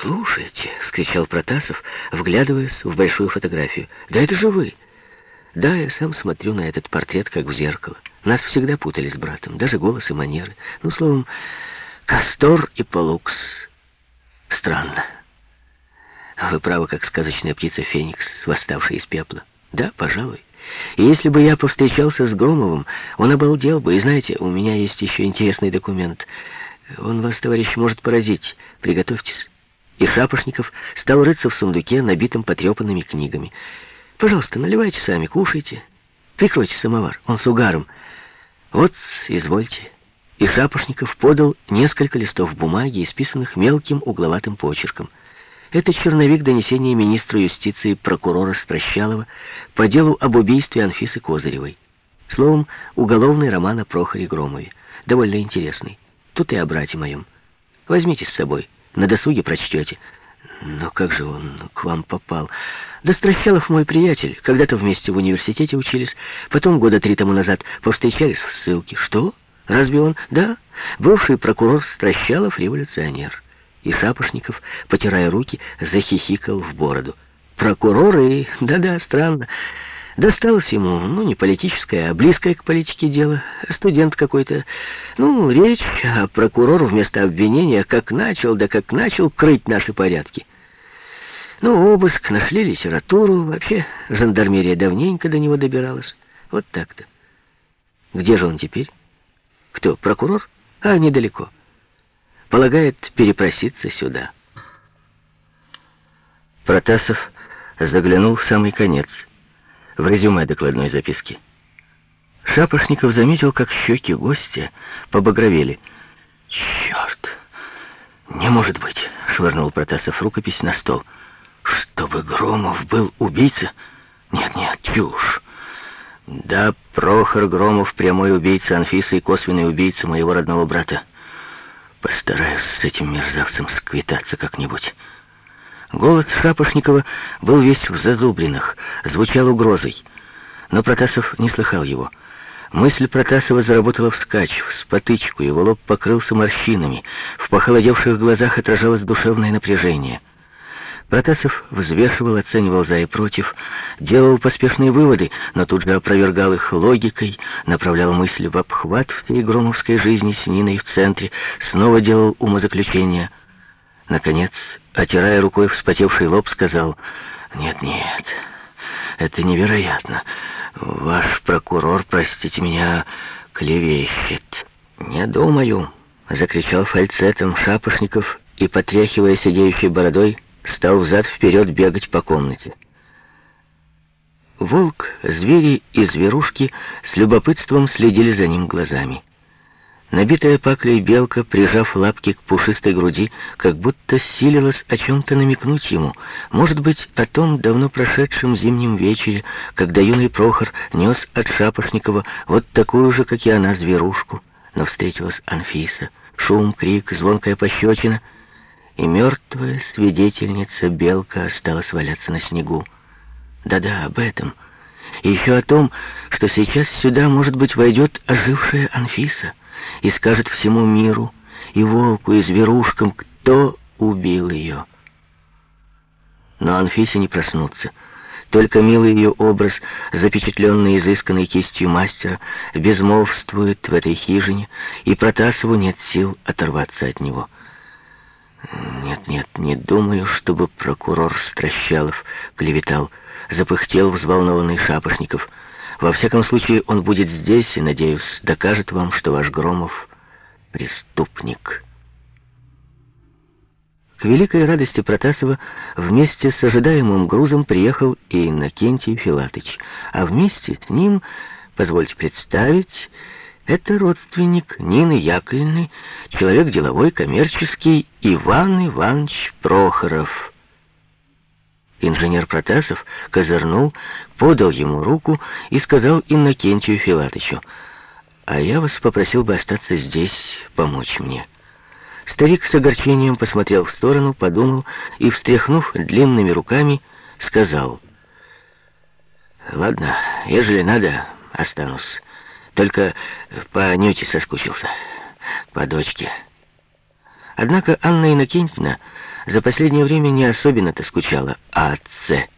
«Слушайте», — вскричал Протасов, вглядываясь в большую фотографию. «Да это же вы!» «Да, я сам смотрю на этот портрет, как в зеркало. Нас всегда путали с братом, даже голос и манеры. Ну, словом, Кастор и Полукс. Странно. Вы правы, как сказочная птица Феникс, восставшая из пепла. Да, пожалуй. И если бы я повстречался с Громовым, он обалдел бы. И знаете, у меня есть еще интересный документ. Он вас, товарищ, может поразить. Приготовьтесь. И Шапошников стал рыться в сундуке, набитым потрепанными книгами. Пожалуйста, наливайте сами, кушайте. Прикройте самовар, он с угаром. Вот, извольте. И Шапошников подал несколько листов бумаги, исписанных мелким угловатым почерком. Это черновик донесения министру юстиции прокурора Стращалова по делу об убийстве Анфисы Козыревой. Словом, уголовный роман о Прохоре Громове. Довольно интересный. Тут и о брате моем. Возьмите с собой. На досуге прочтете. Но как же он к вам попал? Да Стращалов мой приятель. Когда-то вместе в университете учились. Потом года три тому назад повстречались в ссылке. Что? Разве он? Да. Бывший прокурор Стращалов революционер. И Шапошников, потирая руки, захихикал в бороду. Прокурор и... Да-да, странно. Досталось ему, ну, не политическое, а близкое к политике дело. Студент какой-то. Ну, речь, а прокурор вместо обвинения как начал, да как начал крыть наши порядки. Ну, обыск, нашли литературу. Вообще, жандармерия давненько до него добиралась. Вот так-то. Где же он теперь? Кто, прокурор? А, недалеко полагает перепроситься сюда. Протасов заглянул в самый конец, в резюме докладной записки. Шапошников заметил, как щеки гостя побагровели. «Черт! Не может быть!» — швырнул Протасов рукопись на стол. «Чтобы Громов был убийца? Нет-нет, чушь! Да, Прохор Громов — прямой убийца Анфисы и косвенный убийца моего родного брата. Постараюсь с этим мерзавцем сквитаться как-нибудь. Голос Шапошникова был весь в зазубринах, звучал угрозой. Но Протасов не слыхал его. Мысль Протасова заработала вскачь, в спотычку, его лоб покрылся морщинами, в похолодевших глазах отражалось душевное напряжение — Протасов взвешивал, оценивал за и против, делал поспешные выводы, но тут же опровергал их логикой, направлял мысли в обхват всей громовской жизни с Ниной в центре, снова делал умозаключения. Наконец, отирая рукой вспотевший лоб, сказал, «Нет-нет, это невероятно. Ваш прокурор, простите меня, клевещет». «Не думаю», — закричал фальцетом Шапошников и, потряхивая сидеющей бородой, стал взад-вперед бегать по комнате. Волк, звери и зверушки с любопытством следили за ним глазами. Набитая паклей белка, прижав лапки к пушистой груди, как будто силилась о чем-то намекнуть ему, может быть, о том давно прошедшем зимнем вечере, когда юный Прохор нес от Шапошникова вот такую же, как и она, зверушку. Но встретилась Анфиса. Шум, крик, звонкая пощечина — и мертвая свидетельница Белка осталась валяться на снегу. Да-да, об этом. И еще о том, что сейчас сюда, может быть, войдет ожившая Анфиса и скажет всему миру, и волку, и зверушкам, кто убил ее. Но Анфисе не проснуться. Только милый ее образ, запечатленный изысканной кистью мастера, безмолвствует в этой хижине, и Протасову нет сил оторваться от него. Нет, нет, не думаю, чтобы прокурор Стращалов клеветал. Запыхтел взволнованный Шапошников. Во всяком случае, он будет здесь и, надеюсь, докажет вам, что ваш Громов — преступник. К великой радости Протасова вместе с ожидаемым грузом приехал и Иннокентий Филатыч, а вместе с ним, позвольте представить, это родственник Нины Яковлевны, человек деловой, коммерческий, Иван Иванович Прохоров. Инженер Протасов козырнул, подал ему руку и сказал Иннокентию Филатычу, «А я вас попросил бы остаться здесь, помочь мне». Старик с огорчением посмотрел в сторону, подумал и, встряхнув длинными руками, сказал, «Ладно, ежели надо, останусь». Только по Нюте соскучился. По дочке. Однако Анна Иннокентьевна за последнее время не особенно-то скучала о отце.